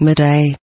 midday.